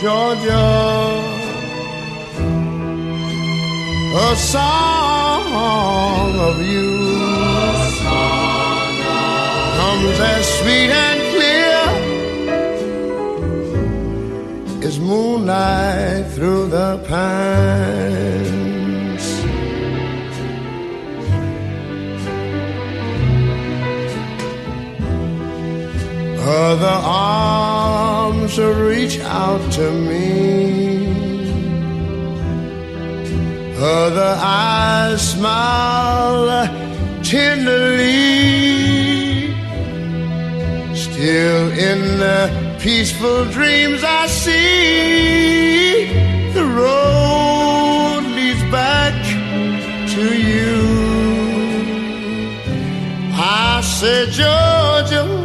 Georgia, a song of you comes as sweet and clear as moonlight through the pines. Other arms reach out to me. Other eyes smile tenderly. Still in the peaceful dreams I see the road leads back to you. I said, Georgia,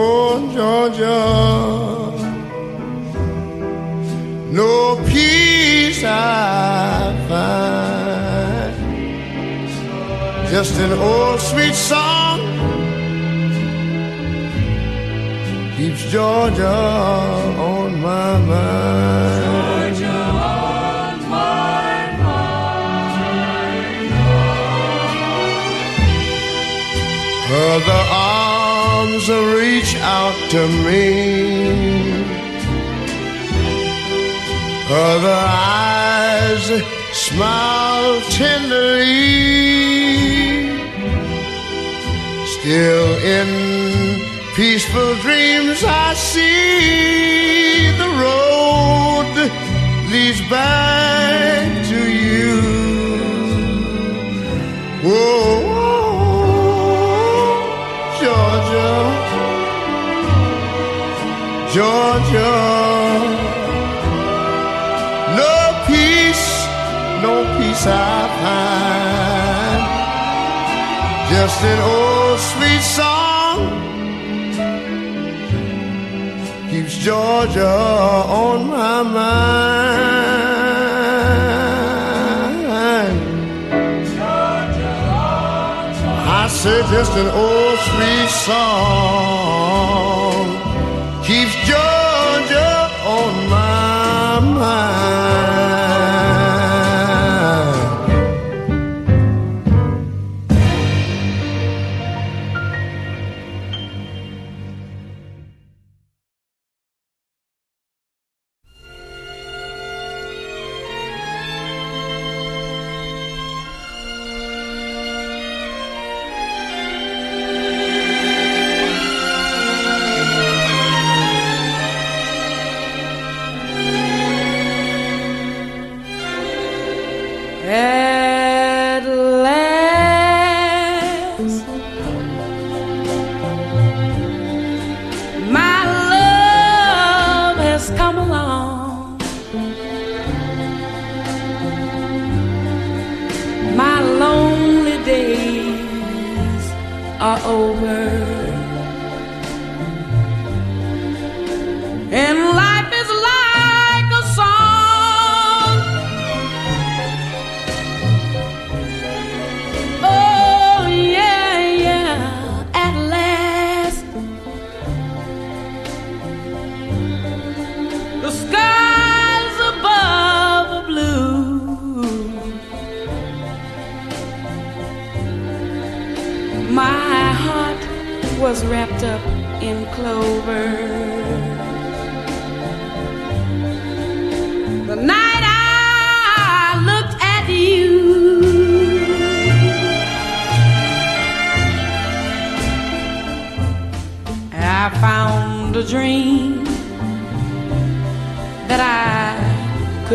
oh Georgia, no peace I find just an old sweet song keeps Georgia on my mind. Georgia on my mind. Other reach out to me. Other eyes smile tenderly. Still in peaceful dreams, I see the road leads back to you. Georgia. No peace, no peace I find. Just an old sweet song keeps Georgia on my mind. I said just an old sweet song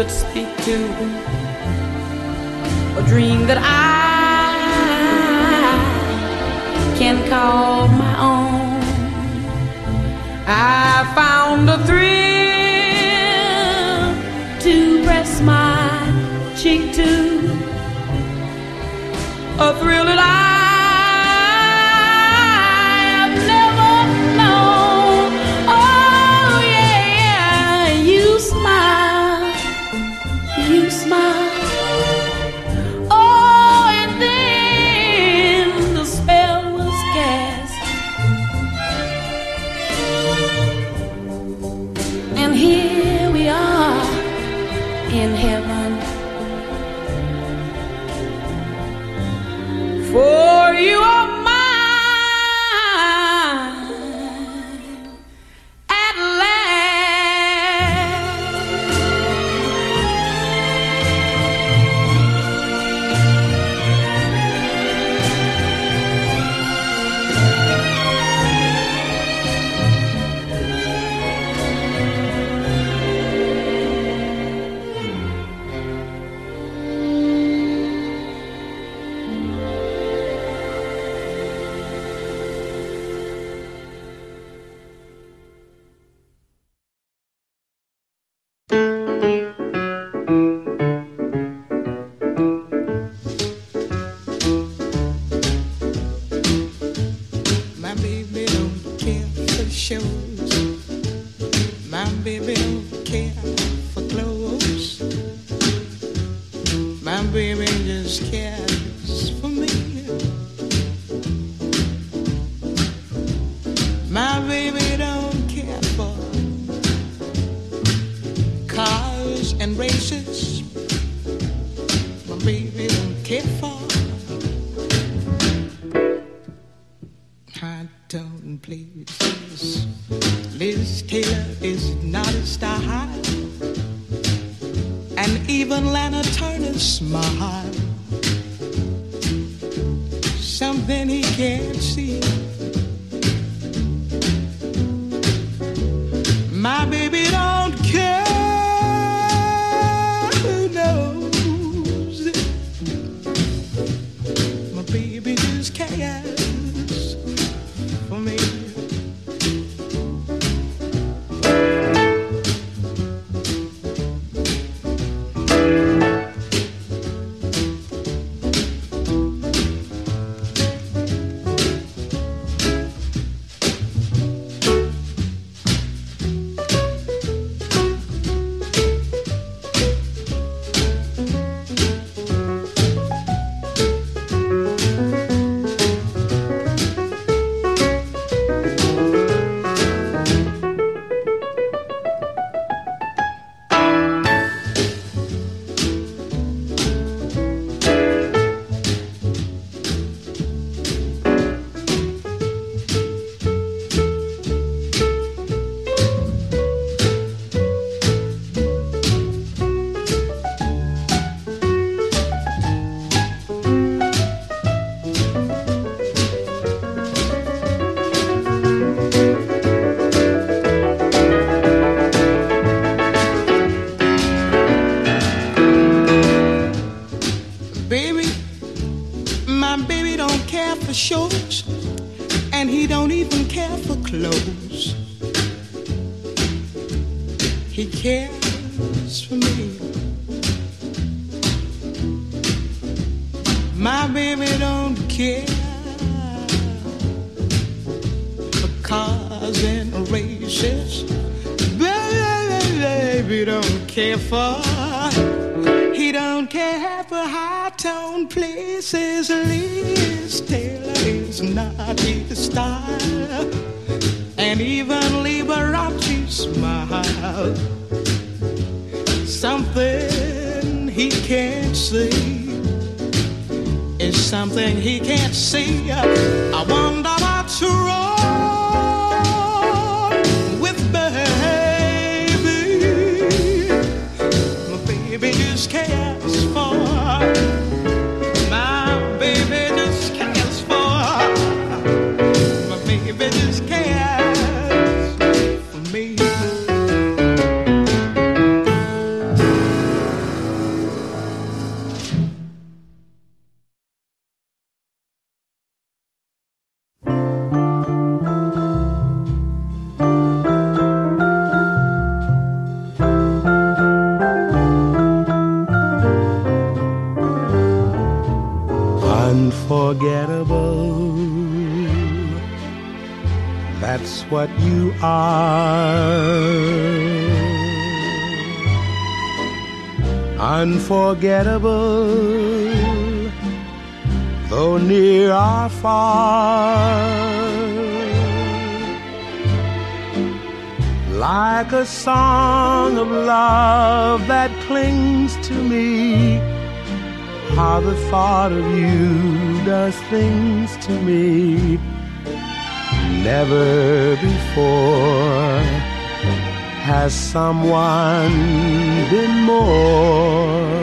could speak to a dream that I can call my own. I found a thrill to press my cheek to a thrill that I He cares for me. My baby don't care for cars and races. Baby don't care for. He don't care for high tone places. Liz Taylor is not his style and even Liberace smiled. Something he can't see is something he can't see. I wonder. Unforgettable, though near or far. Like a song of love that clings to me how the thought of you does things to me never before has someone been more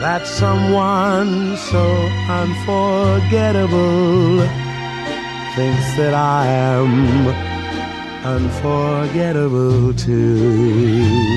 that someone so unforgettable thinks that I am unforgettable too.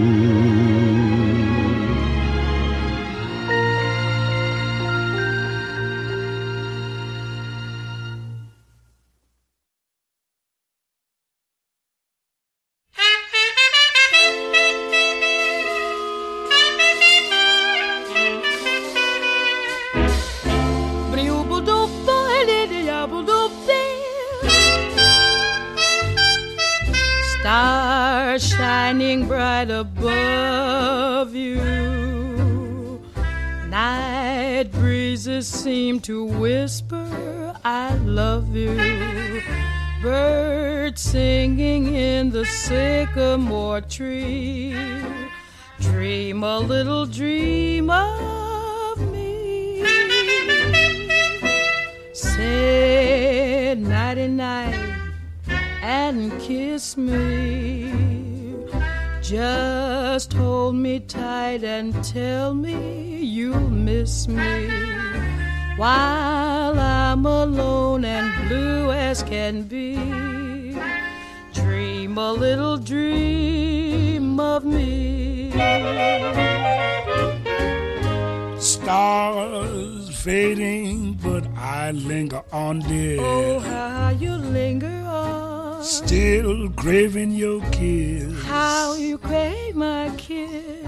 On, dear. Oh, how you linger on. Still craving your kiss. How you crave my kiss.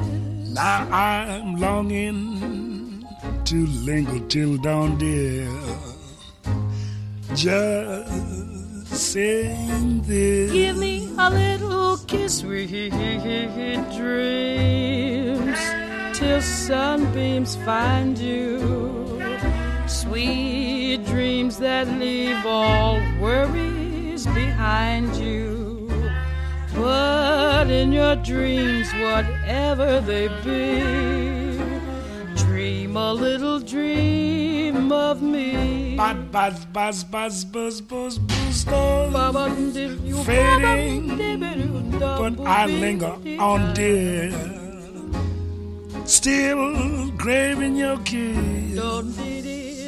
Now I'm longing to linger till dawn, dear. Just saying this. Give me a little kiss, sweet dreams, till sunbeams find you. Sweet dreams that leave all worries behind you. But in your dreams, whatever they be, Dream a little dream of me. Buzz, buzz, buzz, buzz, buzz, buzz, buzz, buzz. Fading, Fading, but I linger on, dear. Still craving your kiss.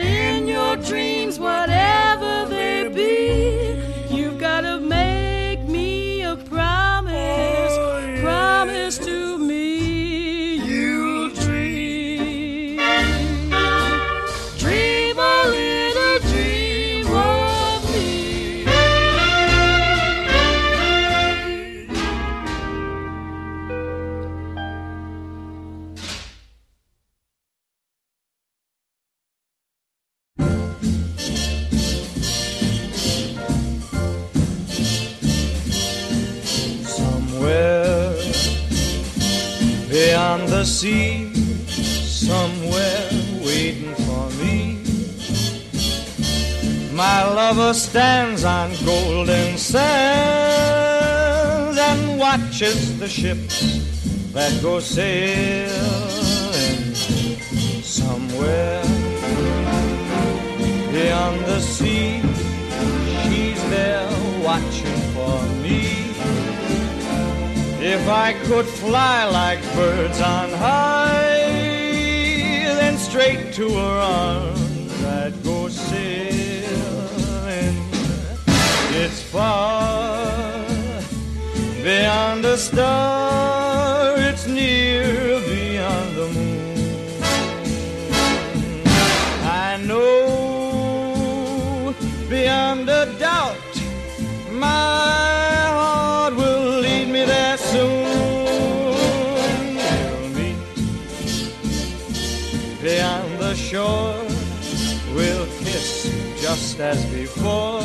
in your dreams, whatever sea, somewhere waiting for me. My lover stands on golden sands and watches the ships that go sailing somewhere beyond the sea. She's there watching for me. If I could fly like birds on high, then straight to her arms I'd go sailing. It's far beyond a star, shore. We'll kiss just as before.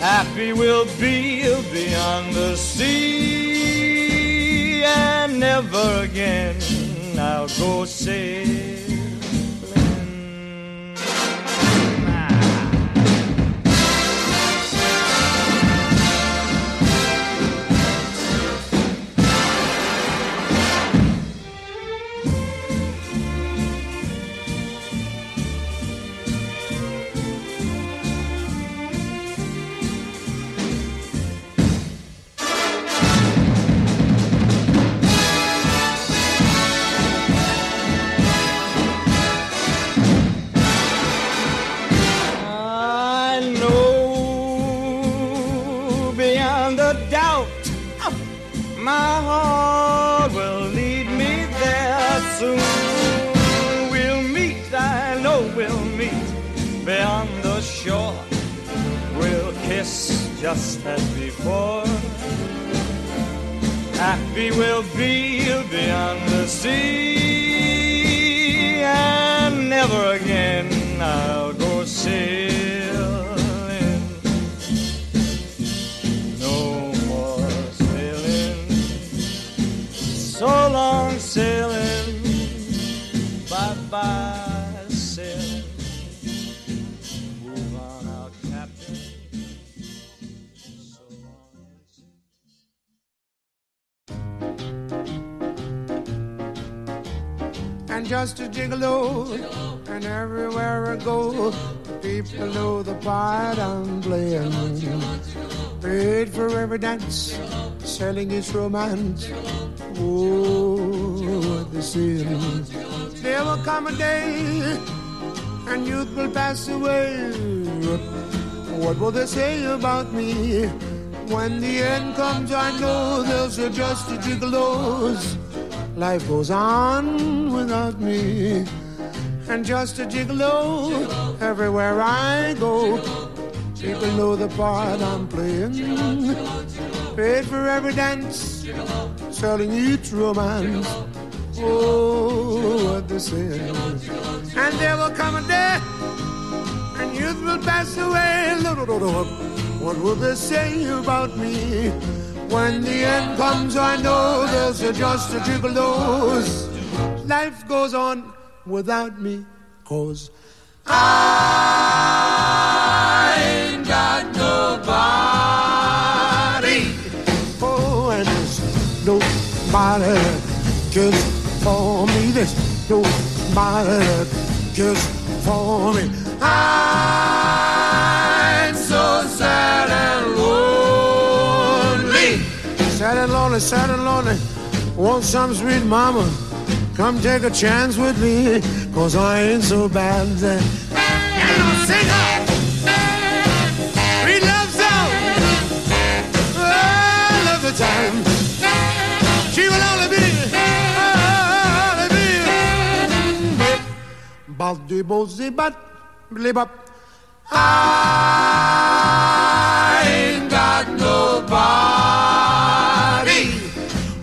Happy we'll be beyond the sea, and never again I'll go sailing. Go, people know the part I'm playing. Paid for every dance, selling its romance. Oh, the sin. There will come a day, and youth will pass away. What will they say about me? When the end comes, I know they'll say just a gigolos. Life goes on without me. And just a gigolo everywhere I go. People know the part I'm playing. Paid for every dance, selling each romance. Oh, what they say. And there will come a day, and youth will pass away. What will they say about me? When the end comes, I know there's just a trickle. Life goes on without me, cause I ain't got nobody. Oh, and there's nobody cares for me. There's nobody cares for me. I'm so sad and lonely. Sad and lonely, sad and lonely. Want some sweet mama? Come take a chance with me, cause I ain't so bad. And I'll sing her. Sweet love song. I love the time. She will only be, only be. Baldi bozi bat, blibap. I ain't got nobody.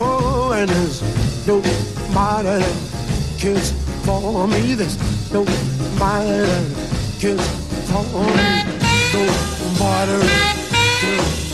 Oh, and there's that kiss for me. There's no minor kiss for me. No water kiss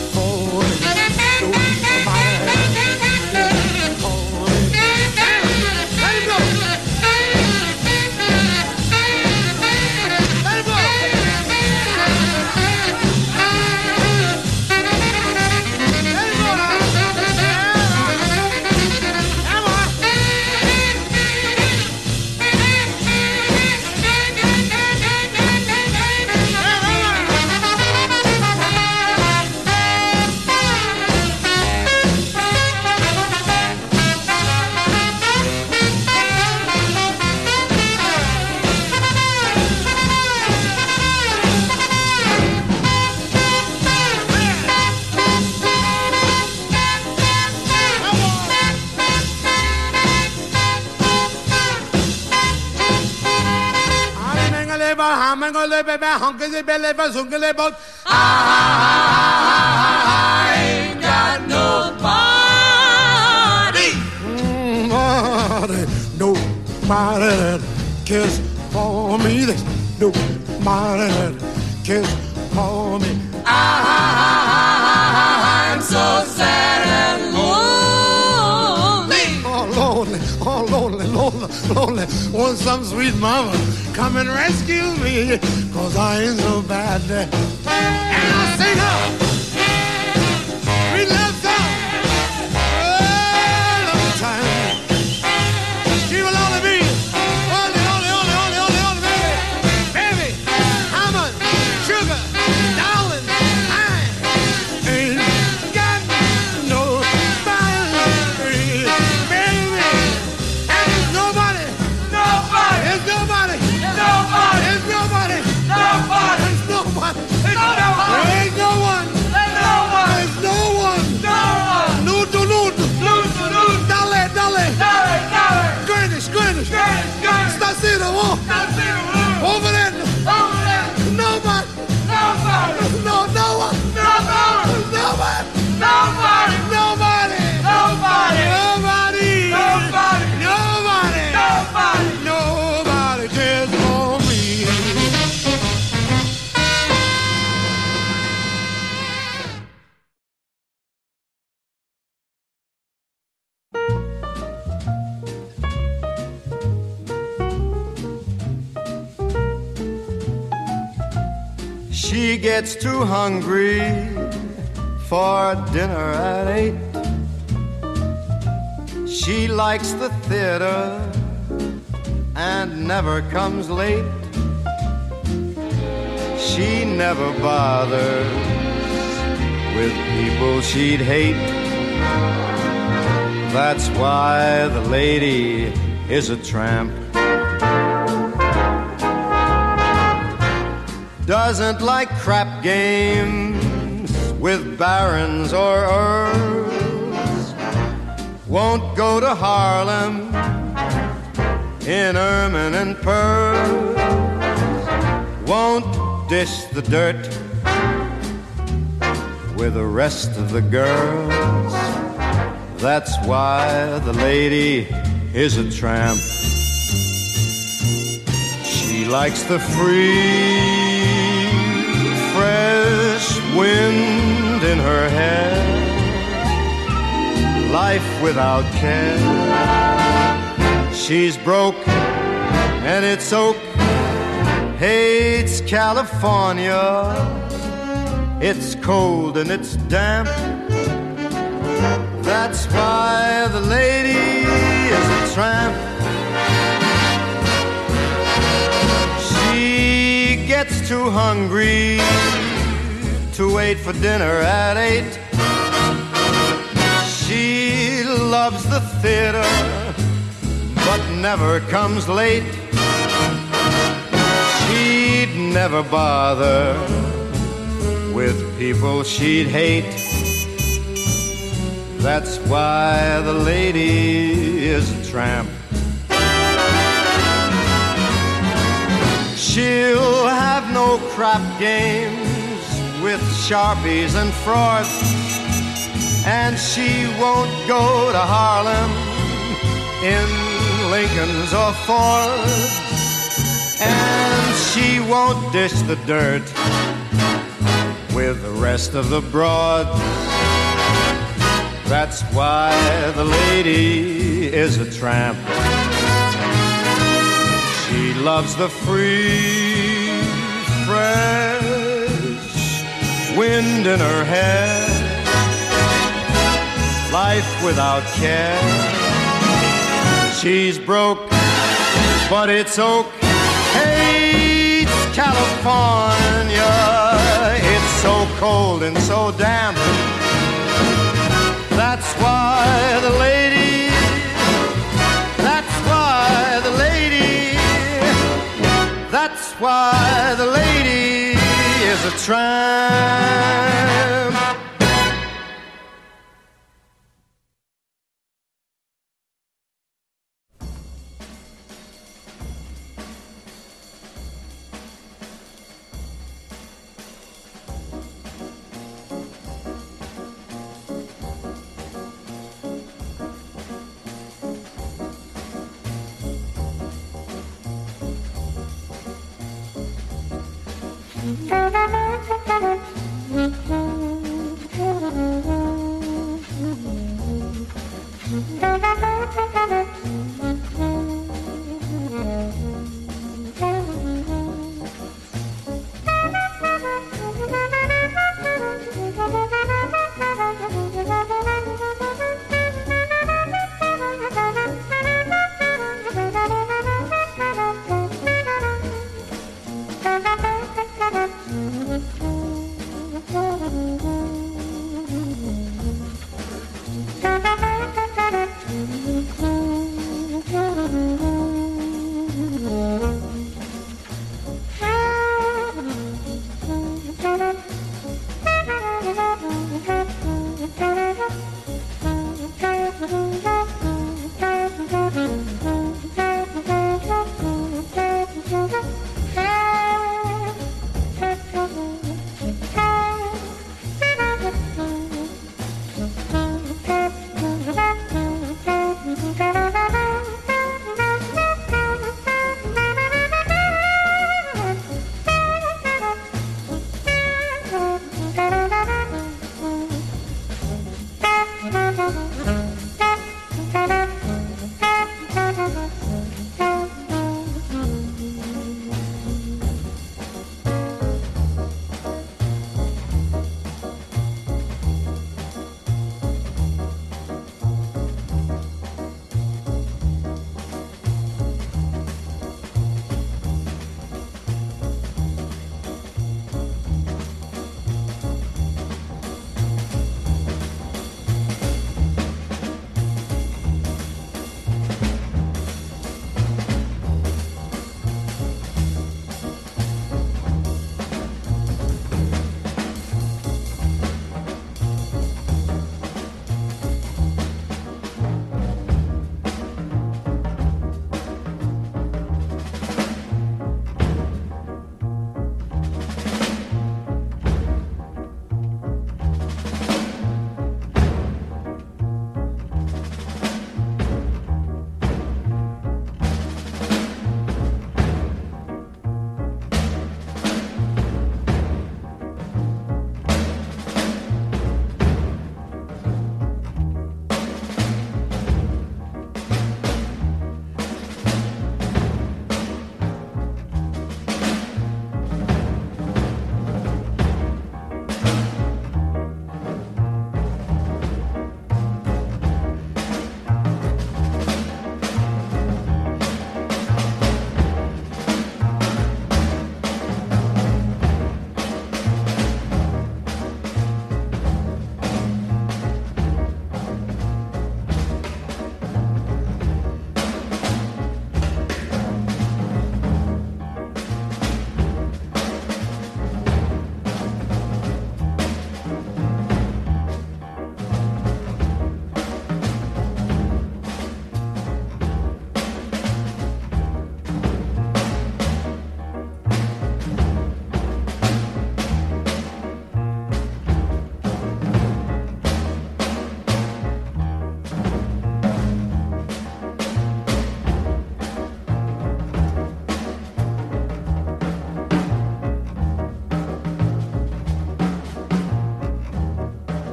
ham and go live by my hunk is a belly for zungle boat. I ain't got nobody. Nobody, nobody that cares for me. There's nobody that cares for me. I, am so sad. Lonely. Want some sweet mama come and rescue me, cause I ain't so bad. And I'll sing her. She gets too hungry for dinner at eight. She likes the theater and never comes late. She never bothers with people she'd hate. That's why the lady is a tramp. Doesn't like crap games with barons or earls. Won't go to Harlem in ermine and pearls. Won't dish the dirt with the rest of the girls. That's why the lady is a tramp. She likes the free, fresh wind in her hair, life without care. She's broke and it's oak, hates California. It's cold and it's damp. That's why the lady is a tramp. Too hungry to wait for dinner at eight. She loves the theater, but never comes late. She'd never bother with people she'd hate. That's why the lady is a tramp. She'll have no crap games with sharpies and frauds, and she won't go to Harlem in Lincoln's or Fords, and she won't dish the dirt with the rest of the broads. That's why the lady is a tramp. Loves the free, fresh wind in her hair, life without care. She's broke, but it's oak. Hates California. It's so cold and so damp. That's why the lady, why the lady is a tramp.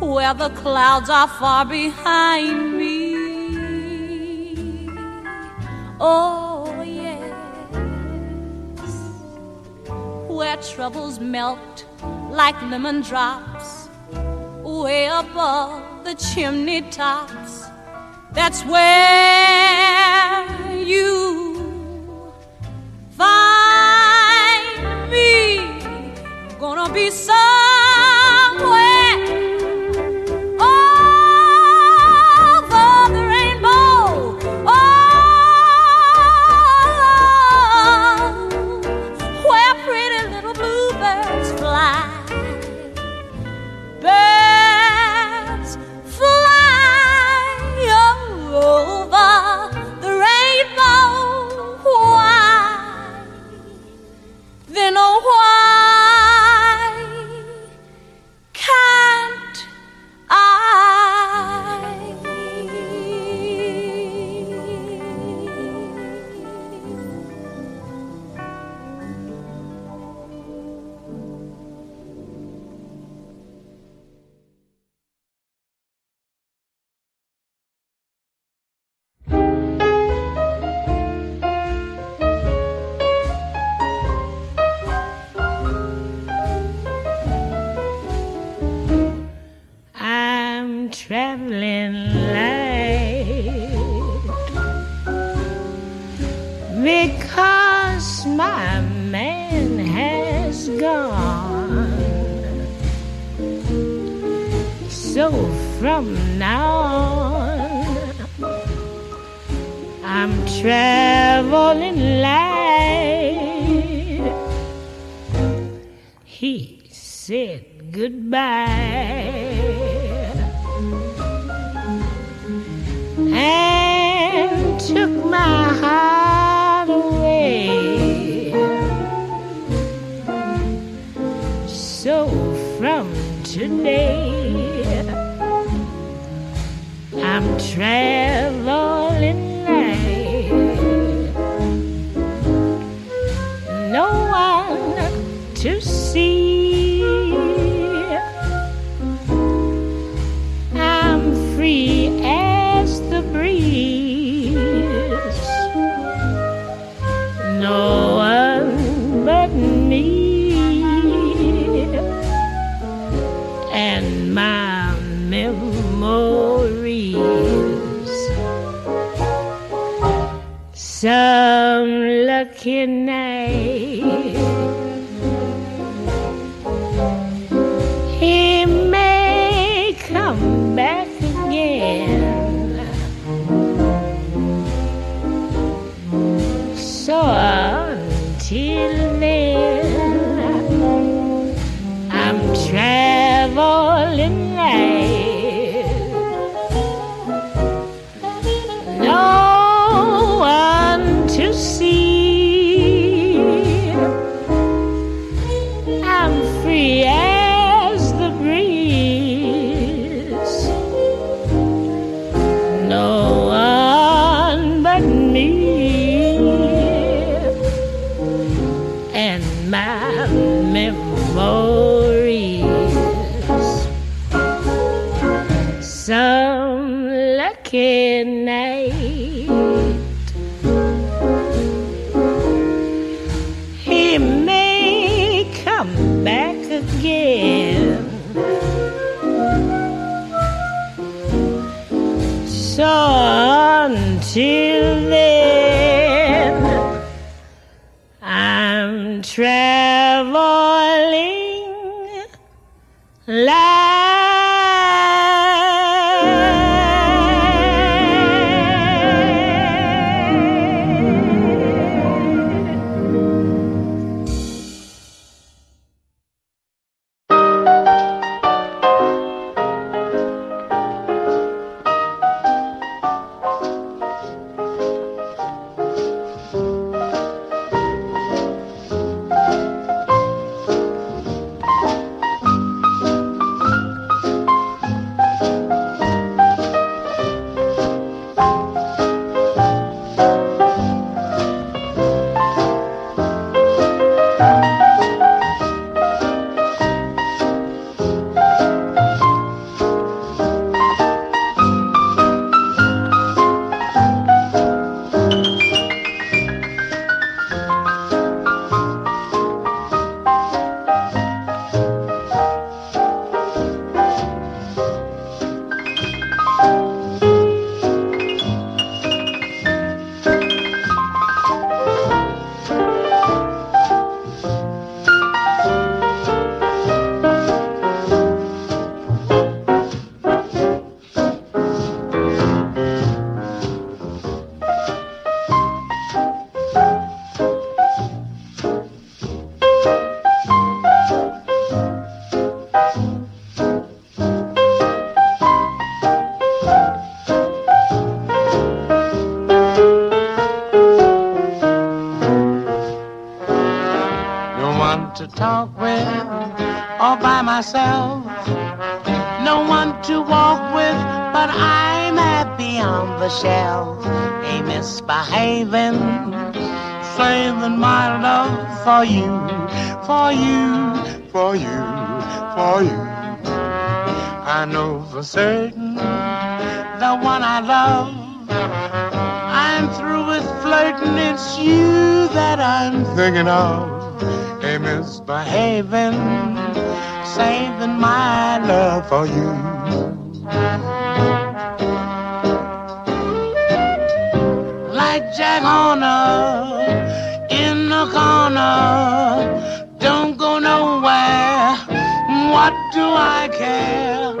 where the clouds are far behind me. Oh, yes, where troubles melt like lemon drops, way above the chimney tops. That's where you find me. gonna be somewhere. Free for you. Like Jack Horner in the corner, don't go nowhere. What do I care?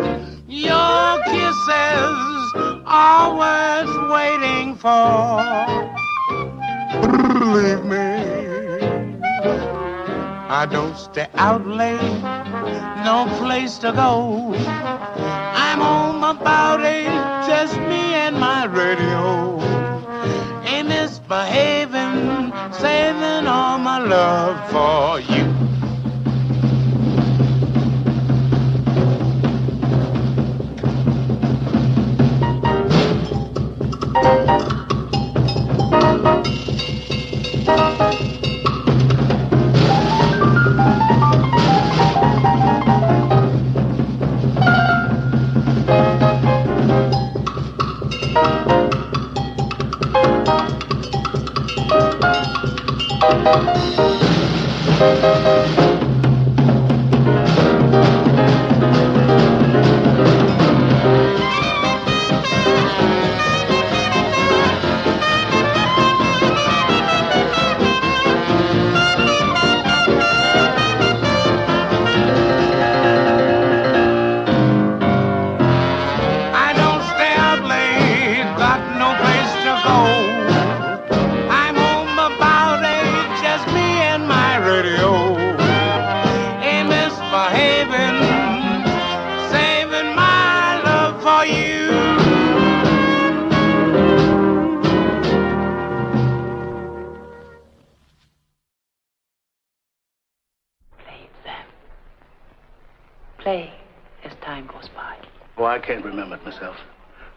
Your kisses are worth waiting for. Believe me. I don't stay out late, no place to go.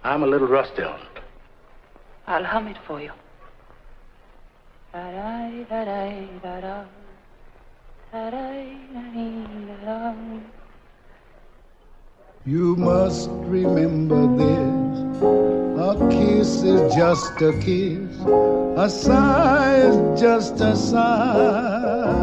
I'm a little rusty on it. I'll hum it for you. You must remember this. A kiss is just a kiss. A sigh is just a sigh.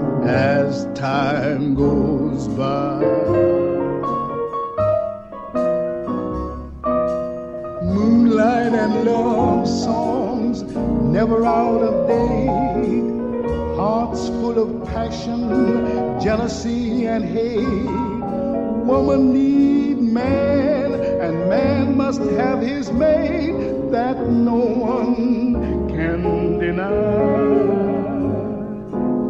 as time goes by. Moonlight and love songs never out of date. Hearts full of passion, jealousy, and hate. Woman need man, and man must have his mate that no one can deny.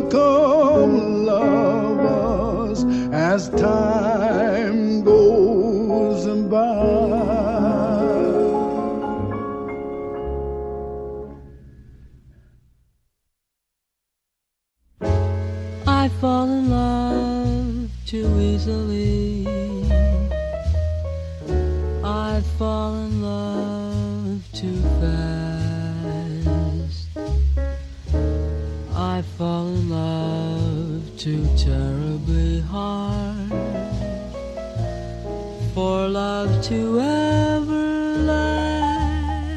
Welcome lovers as time goes by. I fall in love too easily. Too terribly hard for love to ever last.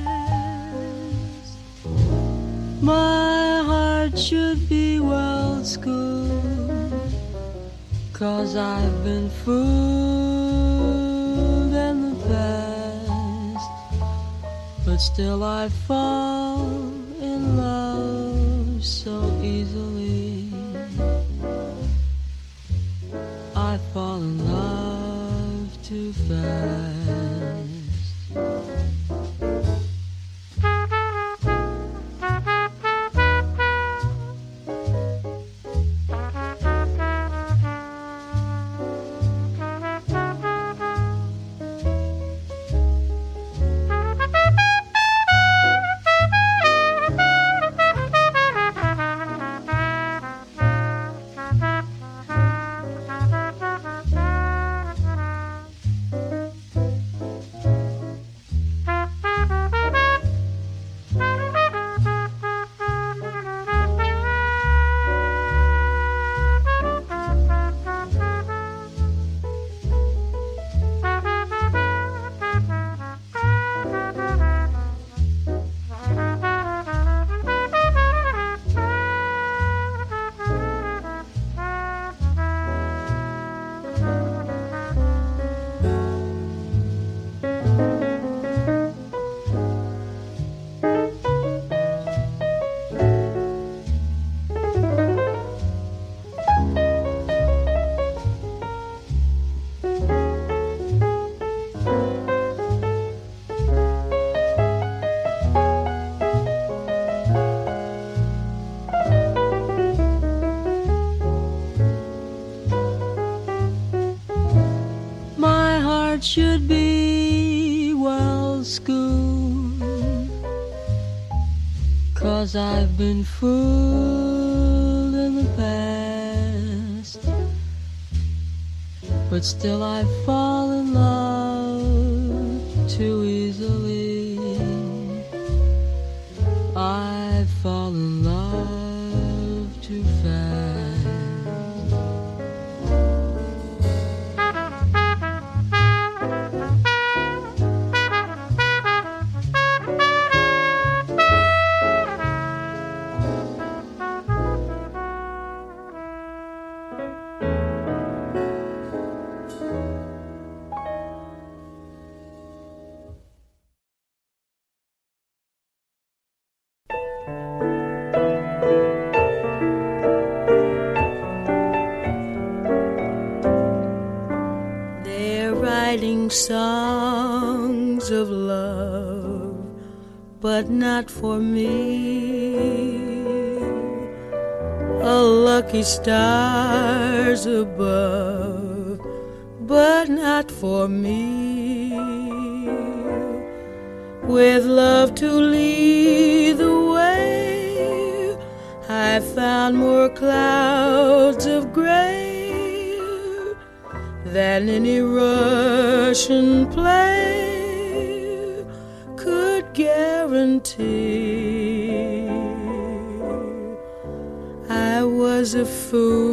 My heart should be well schooled, cause I've been fooled in the past. But still I fall Cause I've been fooled in the past. But still I fall in love too easily. I fall in love too fast. stars above. a fool.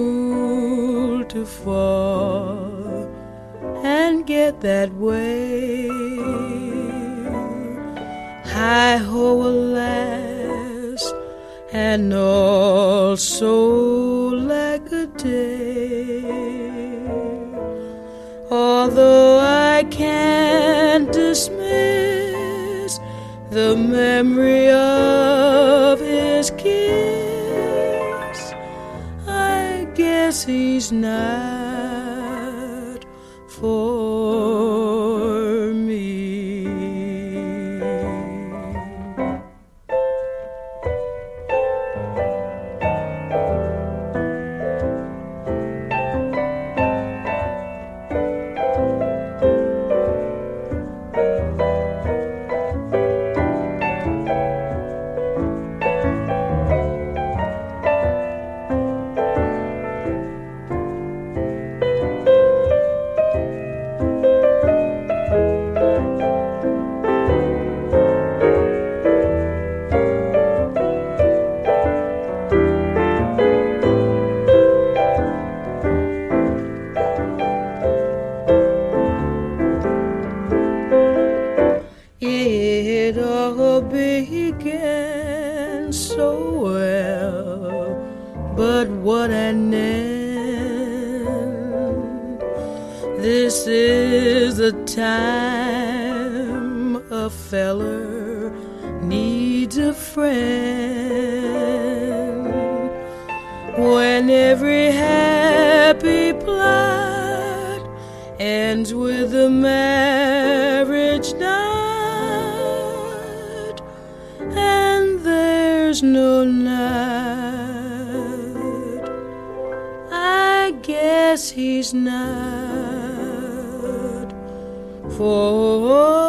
every happy blood ends with a marriage night, and there's no night. I guess he's not for.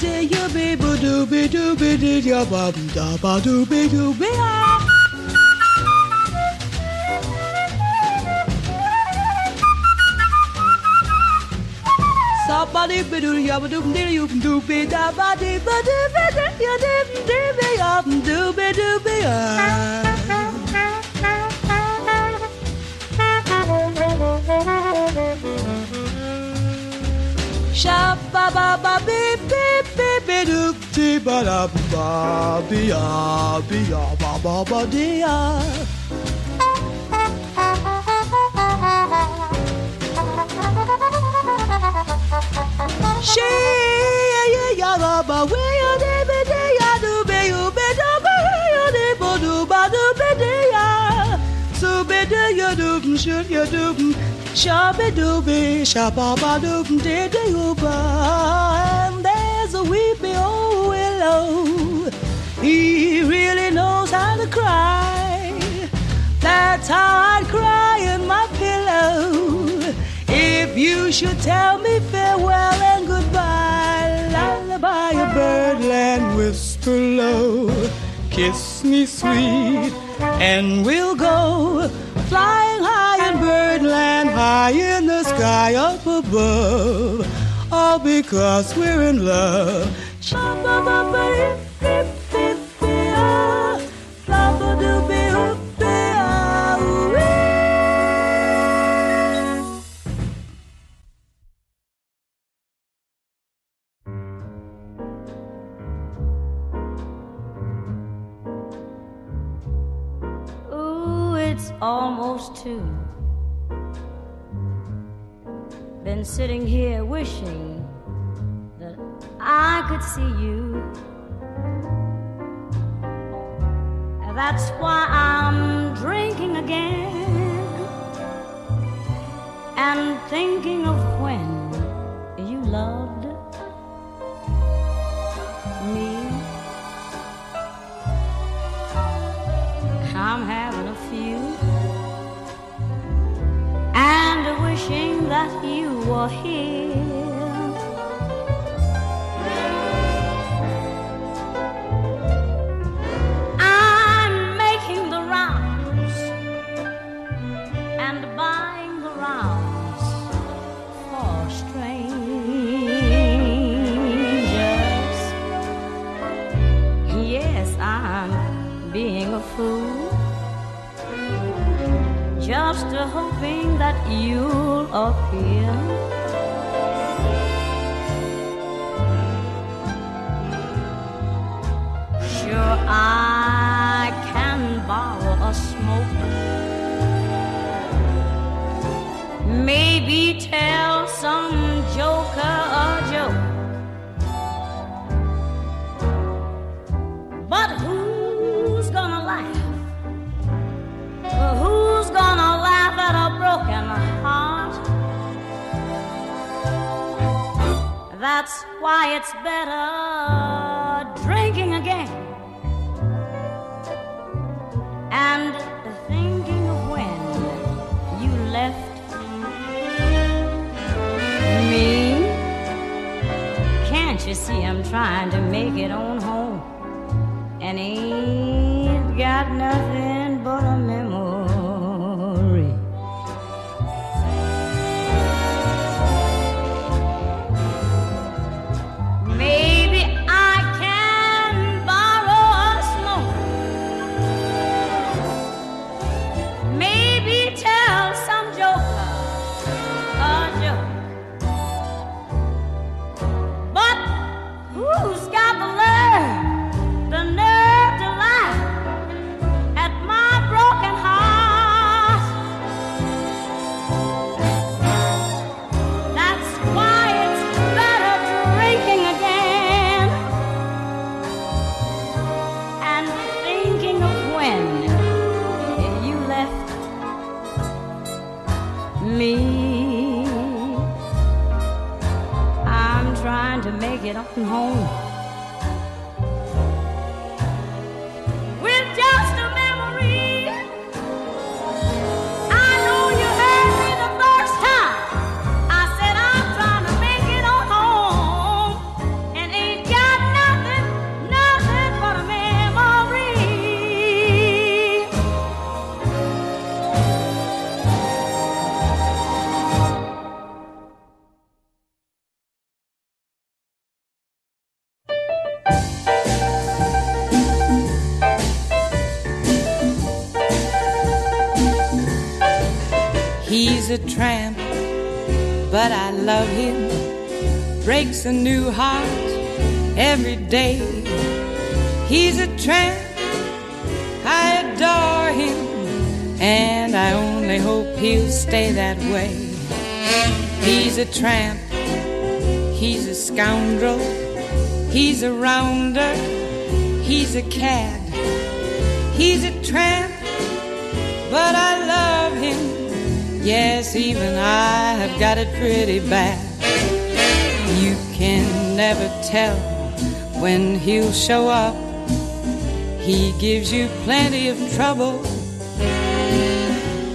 Dooby dee you be boo dooby dooby dee ya ba da ba dooby dooby ah. Somebody be doo ya ba doop dee you dooby da ba dee ba ba dee ya dee be ya dooby dooby ah. Shabba ba ba beep beep doop dee ba da ba be ya be ya ba ba ba dee ya. She ya ya ya ba ba we ya de be de ya do be you be do be ya de bo do ba do be de ya. So be de ya do shoot ya do shabba do be shabba ba do de de you ba. A weepy old willow. He really knows how to cry. That's how I'd cry in my pillow. If you should tell me farewell and goodbye, lullaby of birdland, whisper low, kiss me sweet, and we'll go flying high in birdland, high in the sky up above, all because we're in love. Ah. Ah. Ooh, it's almost two. Been sitting here wishing See you. That's why I'm drinking again and thinking of when you loved me. I'm having a few and wishing that you were here. Fool. Just hoping that you'll appear. Sure, I can borrow a smoke. Maybe tell some why it's better drinking again and thinking of when you left me. Can't you see I'm trying to make it on home and ain't got nothing He's a tramp, but I love him. Breaks a new heart every day. He's a tramp, I adore him, and I only hope he'll stay that way. He's a tramp, he's a scoundrel, he's a rounder, he's a cad. He's a tramp, but I love him. Yes, even I have got it pretty bad. You can never tell when he'll show up. He gives you plenty of trouble.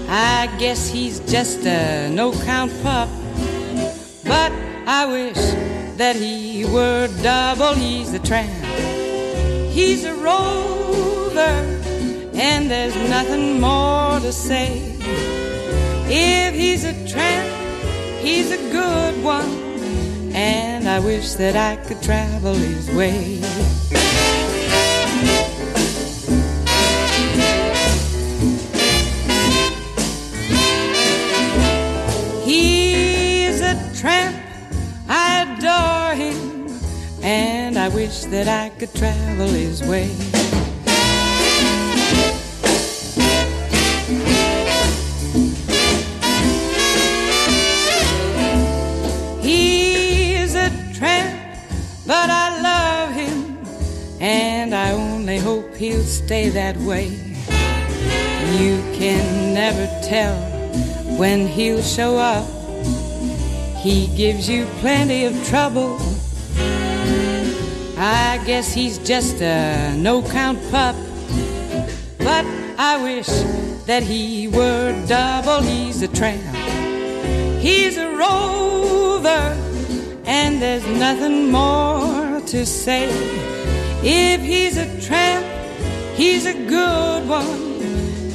I guess he's just a no count pup. But I wish that he were double. He's a tramp. He's a rover, and there's nothing more to say. If he's a tramp, he's a good one, and I wish that I could travel his way. He's a tramp, I adore him, and I wish that I could travel his way. But I love him, and I only hope he'll stay that way. You can never tell when he'll show up. He gives you plenty of trouble. I guess he's just a no count pup. But I wish that he were double. He's a tramp, He's a rover, and there's nothing more to say. If he's a tramp, he's a good one,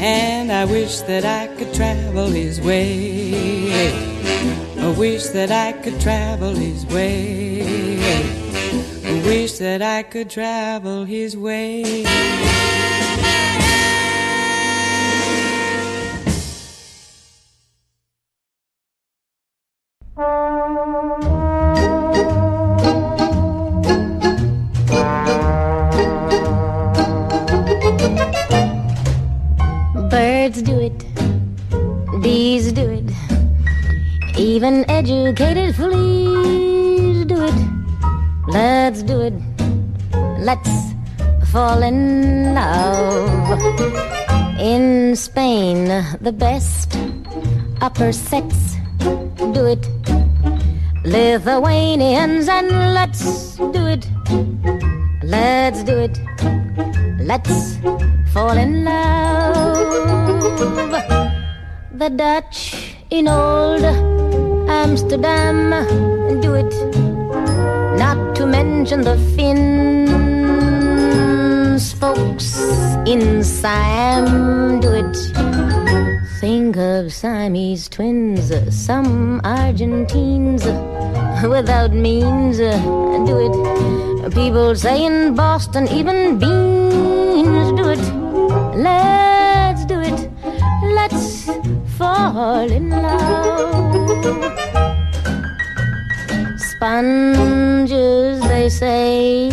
and I wish that I could travel his way. I wish that I could travel his way. I wish that I could travel his way. The best upper sex do it. Lithuanians, and let's do it. Let's do it. Let's fall in love. The Dutch in old Amsterdam do it. Not to mention the Finns, folks in Siam do it. Of Siamese twins, some Argentines without means do it. People say in Boston, even beans do it. Let's do it. Let's fall in love. Sponges, they say,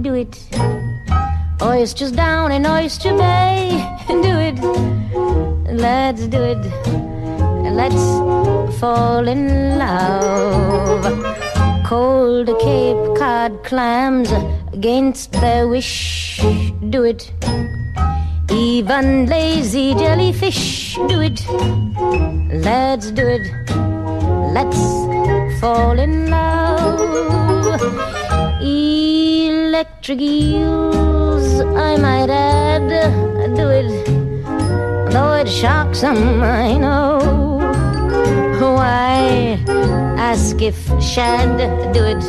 do it. Oysters down in Oyster Bay, do it. Let's do it. Let's fall in love. Cold Cape Cod clams against their wish, do it. Even lazy jellyfish, do it. Let's do it. Let's fall in love. Electric eels, I might add, do it. Though it shocks them, I know. Why ask if shad do it?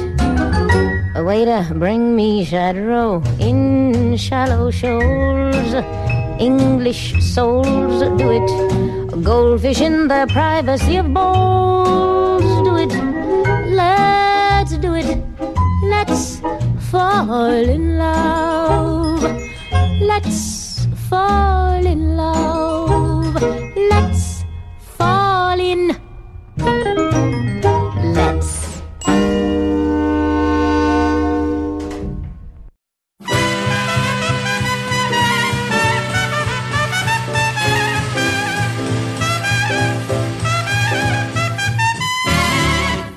A waiter, bring me shad roe in shallow shoals. English souls do it. Goldfish in the privacy of bowls do it. Let's do it. Let's fall in love. Let's fall in love. Let's fall in. Let's.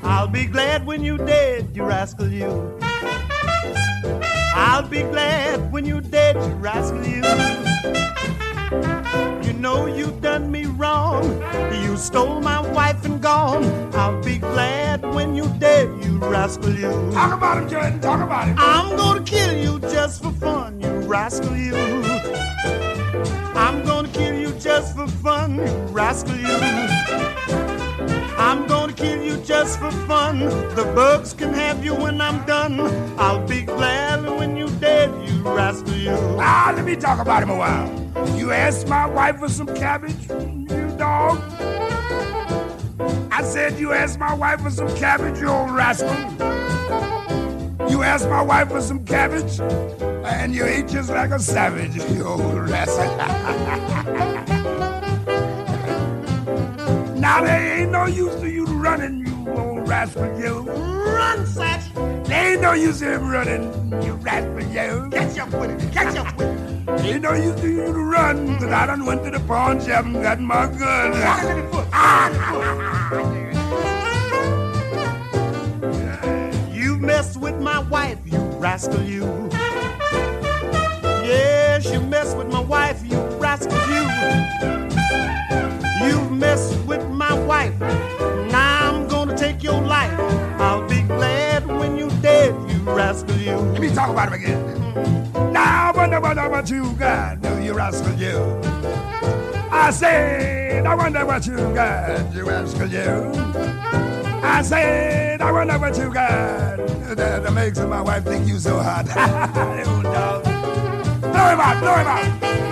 I'll be glad when you're dead, you rascal you. I'll be glad when you're dead, you rascal you. You know you've done me wrong. You stole my wife and gone. I'll be glad when you're dead, you rascal you. Talk about him, Jordan. Talk about him. I'm gonna kill you just for fun, you rascal you. I'm gonna kill you just for fun, you rascal you. I'm gonna kill you just for fun. The bugs can have you when I'm done. I'll be glad when you're dead, you rascal you. Ah, let me talk about him a while. You asked my wife for some cabbage, you dog. I said you asked my wife for some cabbage, you old rascal. You asked my wife for some cabbage, and you ate just like a savage, you old rascal. now there ain't no use to you running, you old rascal, you. Run, Satch! There ain't no use to him running, you rascal, you. Catch up with it, catch up with it. Ain't no use to you to run, cause I done went to the pawn shop and got my gun. Shot him in the foot. Ah, you messed with my wife, you rascal, you. Yes, you messed with my wife, you rascal, you. Messed with my wife. Now I'm gonna take your life. I'll be glad when you're dead, you rascal, you. Let me talk about him again. Mm-hmm. Now, I what, what, what you got, no, you rascal, you. I said, I wonder what you got, you rascal, you. I said, I wonder what you got that, that makes my wife think you so hot. you dog. Throw him out, throw him out.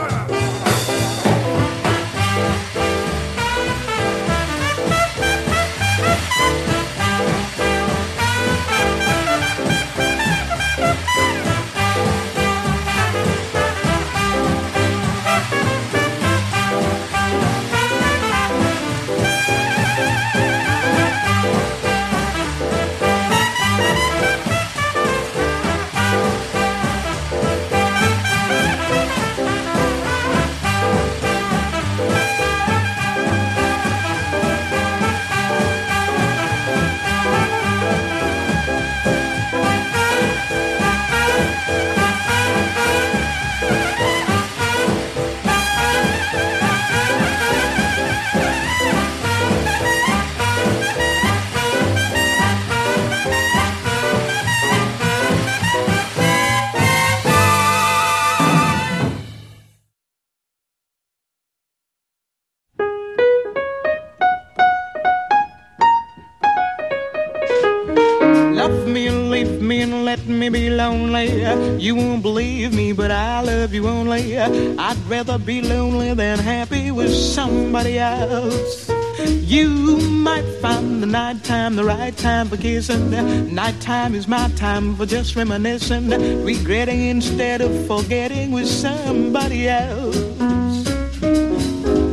I'd rather be lonely than happy with somebody else. You might find the nighttime the right time for kissing. Nighttime is my time for just reminiscing, regretting instead of forgetting with somebody else.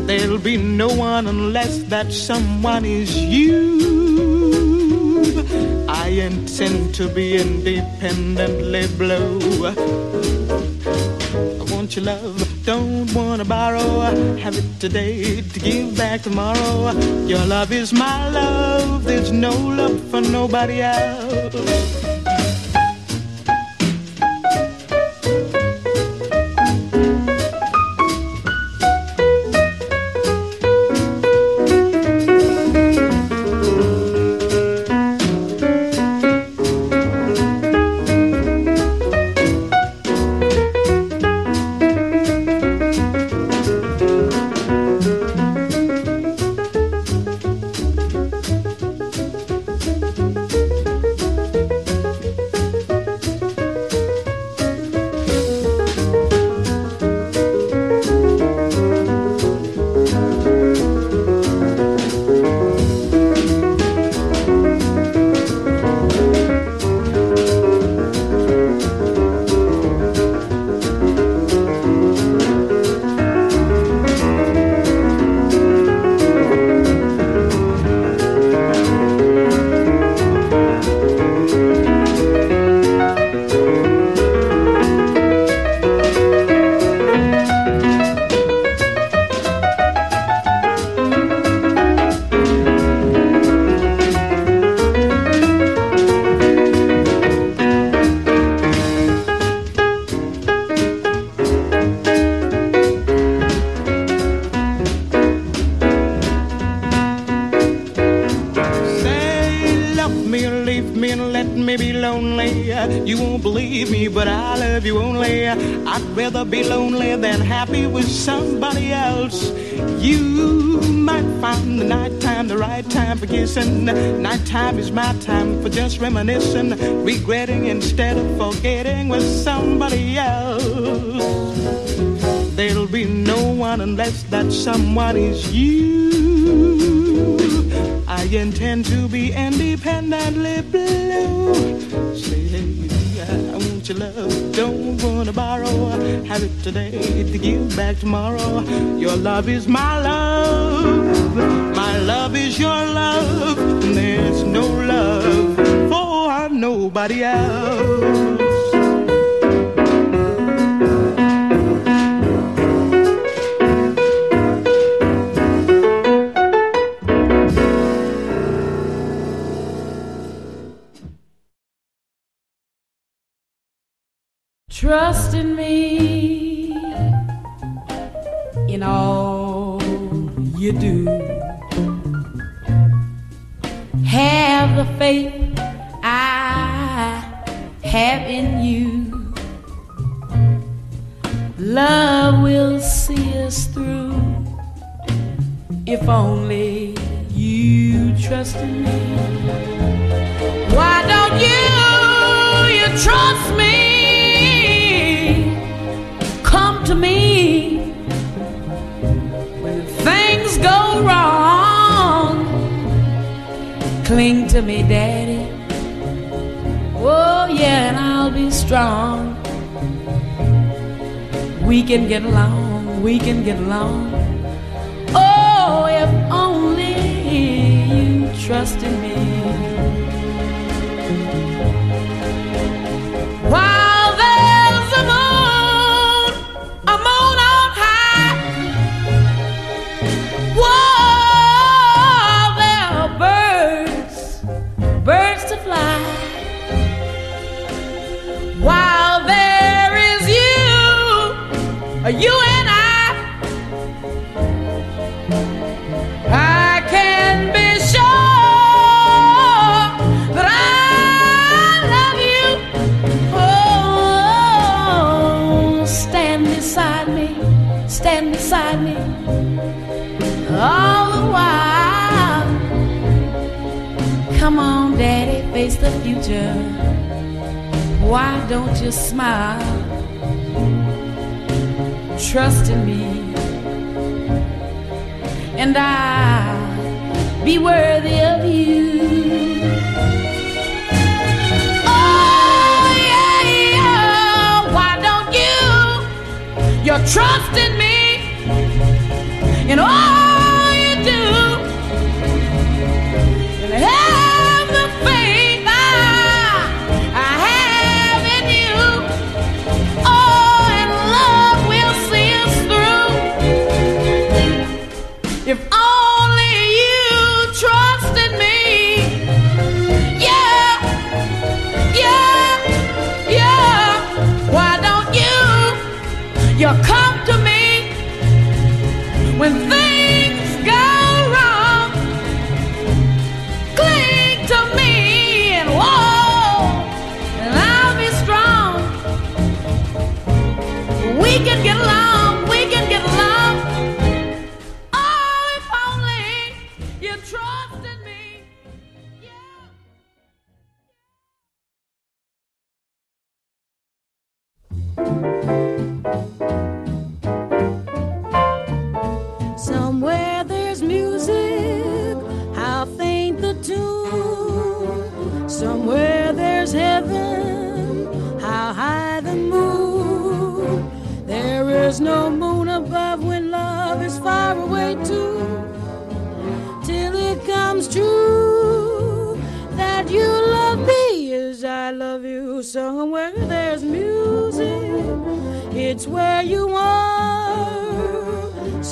There'll be no one unless that someone is you. I intend to be independently blue. Your love, don't wanna borrow. Have it today to give back tomorrow. Your love is my love, there's no love for nobody else. Reminiscing, regretting instead of forgetting with somebody else. There'll be no one unless that someone is you. I intend to be independently blue. Say, hey, I want your love, don't wanna borrow. Have it today to give back tomorrow. Your love is my love, nobody else. Cling to me, Daddy. Oh, yeah, and I'll be strong. We can get along, we can get along. Oh, if only you trust in me. Why don't you smile? Trust in me and I'll be worthy of you. Oh, yeah, yeah. Why don't you? You're trusting me in all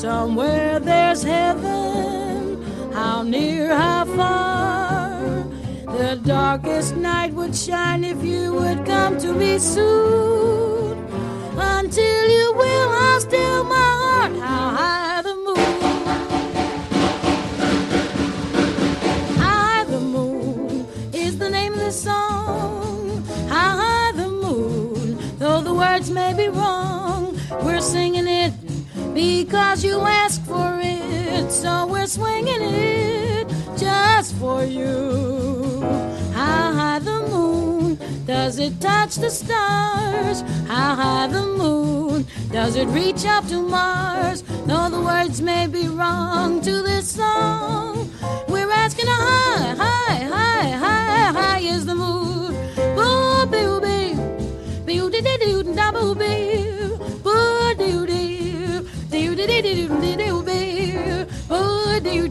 Somewhere there's heaven, how near, how far. The darkest night would shine if you would come to me soon. Until you will, I'll still my heart, how high because you asked for it. So we're swinging it just for you. How high the moon does it touch the stars? How high the moon does it reach up to Mars? Though the words may be wrong to this song, we're asking how high, high, high, high, high is the moon. Boo, boo, boo, boo, doo, doo, doo, da, boo, boo,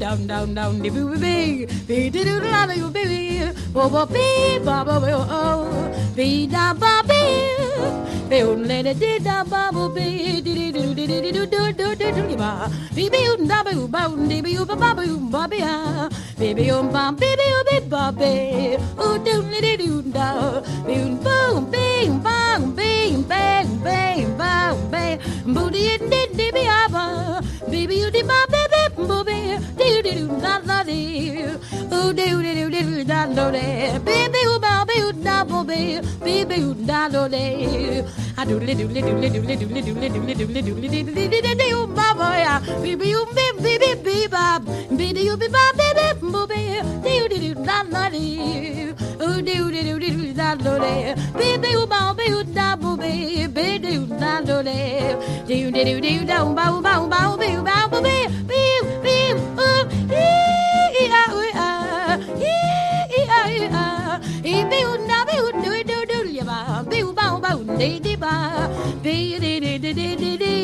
down, down, down, dee boo bee bee, dee doo da da doo bee bee, bo bo bee, ba ba boo oh, bee da ba bee, bee un le de dee da ba bo bee, dee dee doo dee dee doo doo doo doo doo ba, bee bee un da boo ba un dee bee ba ba boo ba bee ah, bee bee un ba bee bee un bee ba bee, oh doo le de doo da, bee un boom bee un ba un bee un bang bang bang bang, booty and dee dee bee ah ba, bee bee un dee ba bee booby do do do da da dee oh do do do do da do dee baby you ba baby da booby baby you da do dee I do do do do do do do do do do do do do moya bibi you bib bibi bibab bibi you bibab bibi bobe do do do da na di do do do do da do de bibi you ba bibi you da bobe bibi you da do de do do do do da ba ba ba bibi ba bobe bib bib bib ee ah ee ah ee ah ee ah bibi you da bibi you do do do ya ba bibi ba ba de de ba bibi de de de de de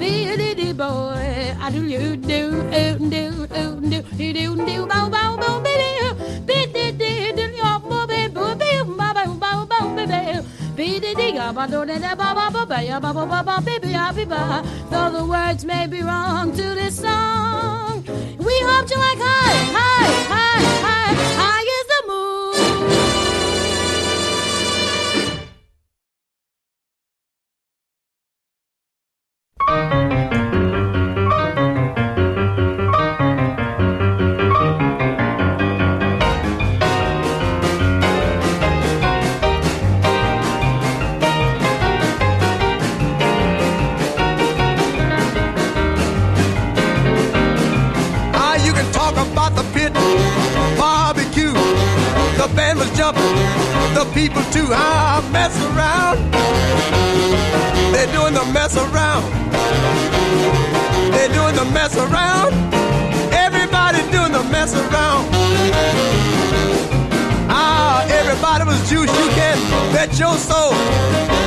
bibi boy, I do you do do do do do do do bow bow bow baby, be de de de your baby baby ba ba ba ba baby. Be de de ga ba do de de ba ba ba ba ya ba ba ba ba baby be ba. Though the words may be wrong to this song, we hope you like high, high, high, high, high is the moon. Ah, jumping, the people too. Ah, mess around. They're doing the mess around. They're doing the mess around. Everybody doing the mess around. Ah, everybody was juice. You can bet your soul.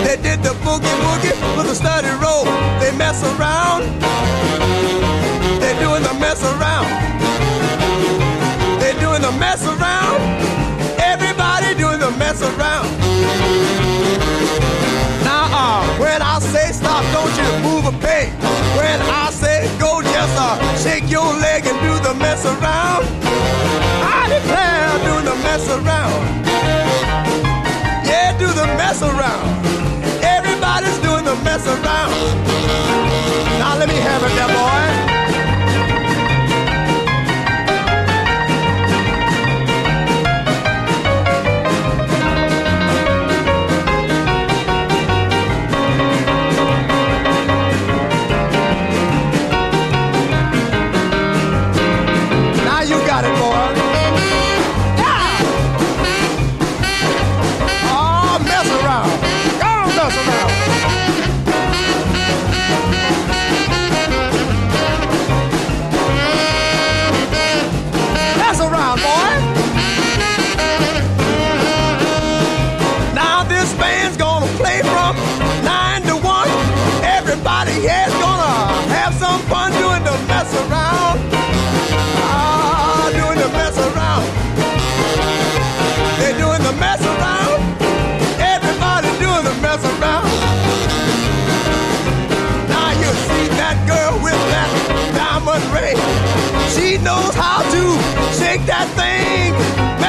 They did the boogie woogie with a study roll. They mess around. They're doing the mess around. They're doing the mess around. Mess around. Now, uh, when I say stop, don't you move a peg. When I say go, just uh, shake your leg and do the mess around. I declare, doing the mess around. Yeah, do the mess around. Everybody's doing the mess around. Now let me have it, there, boy.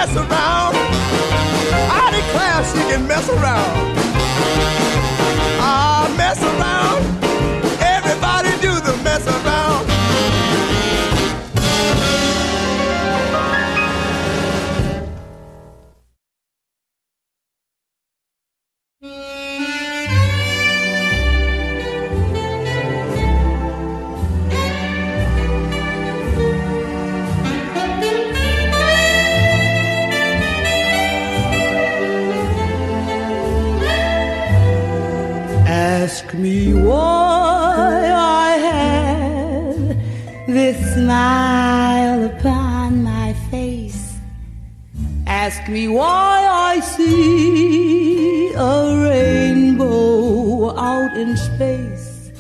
Mess around. I declare she can mess around. Ah, mess around. Everybody do the mess around. Me why I see a rainbow out in space.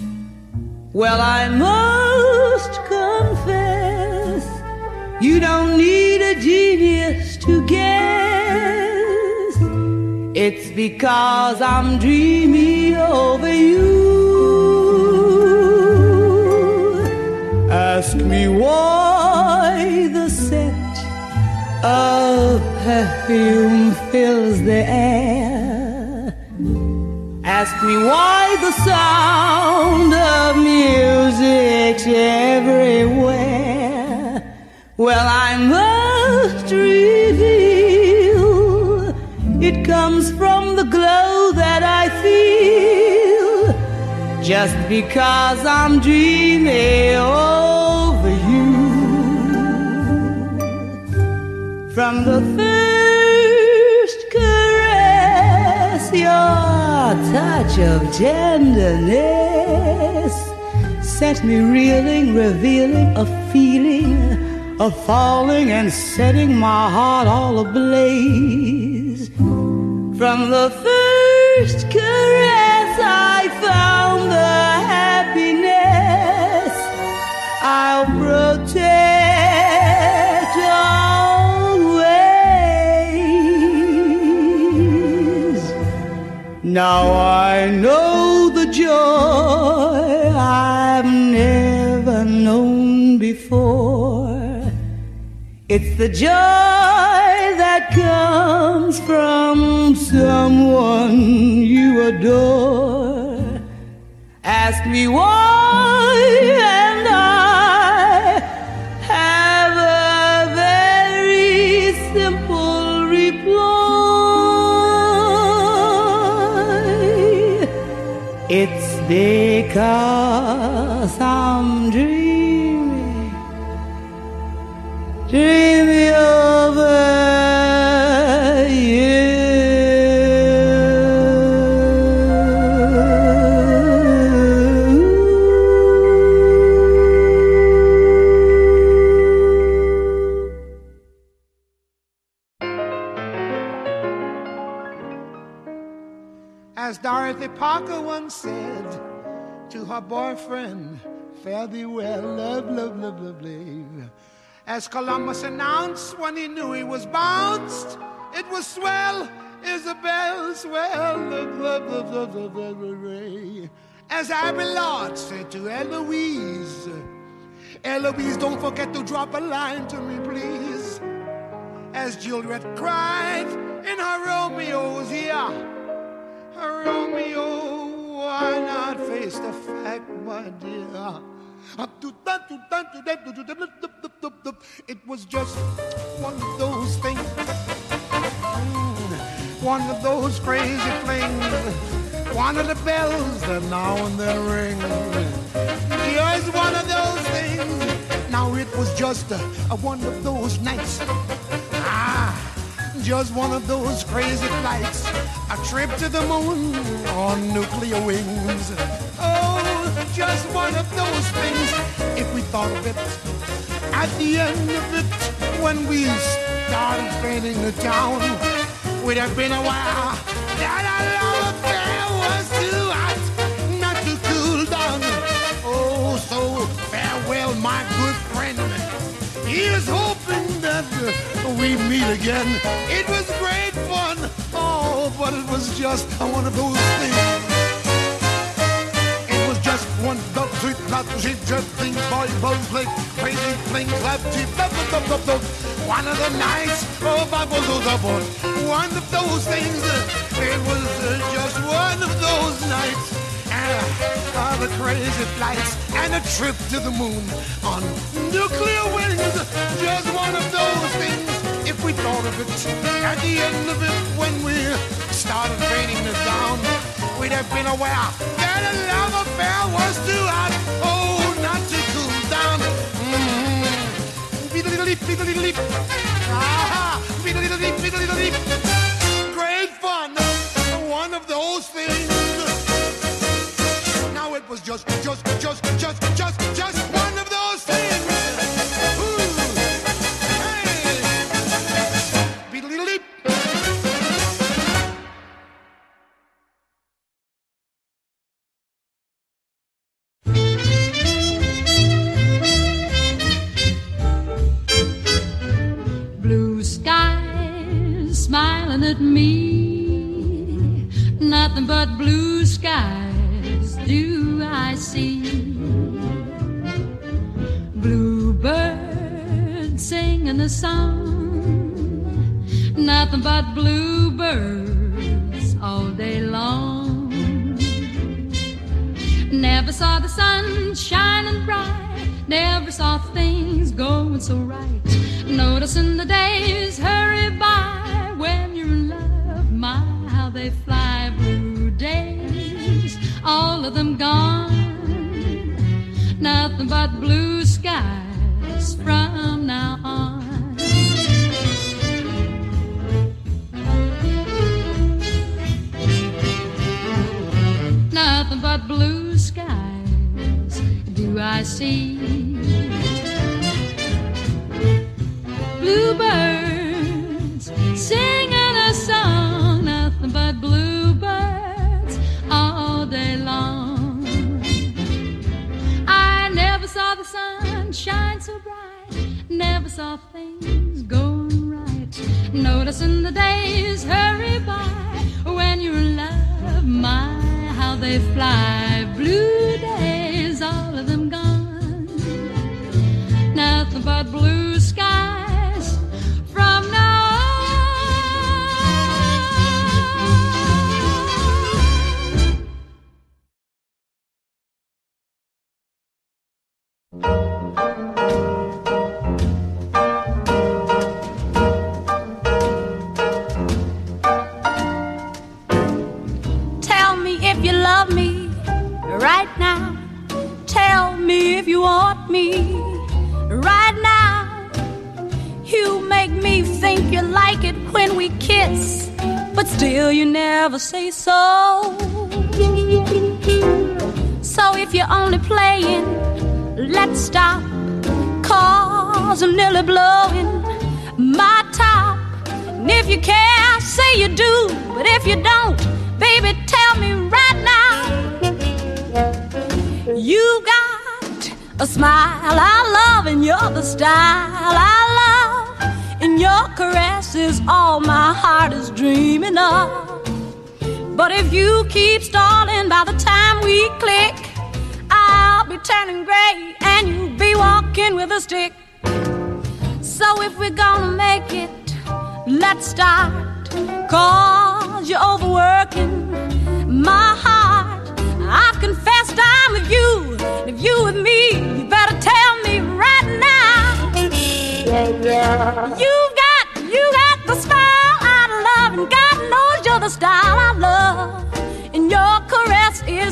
Well, I must confess, you don't need a genius to guess. It's because I'm dreamy over you. Ask me why the set of perfume fills the air. Ask me why the sound of music's everywhere. Well, I must reveal it comes from the glow that I feel just because I'm dreaming over From the first caress, your touch of tenderness set me reeling, revealing a feeling of falling and setting my heart all ablaze. From the first caress, Now I know the joy I've never known before. It's the joy that comes from someone you adore. Ask me why, because I'm dreaming, dreaming over you. As Dorothy Parker once my boyfriend, fare thee well, love, love, love, love, love. As Columbus announced when he knew he was bounced, it was swell, Isabel, swell, love, love, love, love, love, love, love. As Abby said to Eloise, Eloise, don't forget to drop a line to me, please. As Juliet cried in her Romeo's ear, her Romeo's why not face the fact, my dear? It was just one of those things, Mm, one of those crazy things, one of the bells that now and then ring. Just one of those things. Now it was just a, a one of those nights. Just one of those crazy flights. A trip to the moon on nuclear wings. Oh, just one of those things. If we thought of it at the end of it, when we started fading the town, we'd have been aware that our love affair was too hot not to cool down. Oh, so farewell, my good friend. Here's hoping that we meet again. It was great fun. Oh, but it was just one of those things. It was just one dub, sweet, not sweet, just thing, boy, buzz, like crazy fling, clap, cheap. One of the nights, oh, I was on the board. One of those things. It was just one of those nights. Uh, the crazy flights and a trip to the moon on nuclear wings. Just one of those things. If we thought of it at the end of it when we started raining it down, we'd have been aware that a love affair was too hot. Oh, not to cool down. Mm-hmm. Great fun. One of those things. Was just, just, just, just, just, just one of those things. Blue skies smiling at me. Nothing but blue Singing a song. Nothing but bluebirds all day long. Never saw the sun shining bright. Never saw things going so right. Noticing the days hurry by when you're in love. My, how they fly. Blue days, all of them gone. Nothing but blue skies from now on. nothing but blue skies do I see. Bluebirds singing a song, nothing but bluebirds all day long. I never saw the sun shine so bright, never saw things going right. Noticing the days hurry by when you're in love, my they fly. Blue days, all of them gone. Nothing but blue we click, I'll be turning gray and you'll be walking with a stick. So if we're gonna make it, let's start. Cause you're overworking my heart. I've confessed I'm with you. and If you with me, you better tell me right now. You've got, you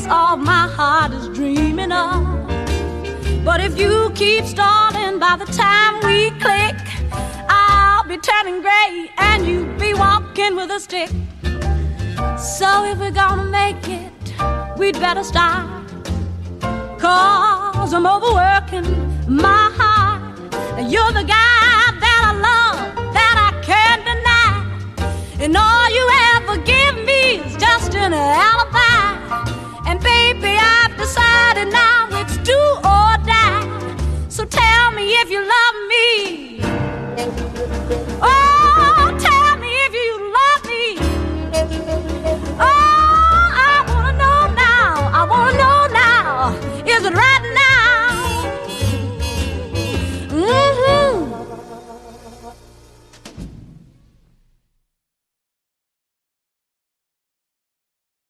all my heart is dreaming of. But if you keep stalling by the time we click, I'll be turning gray and you'll be walking with a stick. So if we're gonna make it, we'd better start. Cause I'm overworking my heart. You're the guy that I love, that I can't deny. And all you ever give me is just an alibi. And baby, I've decided now it's do or die. So tell me if you love me. Oh, tell me if you love me. Oh, I wanna know now. I wanna know now. Is it right now?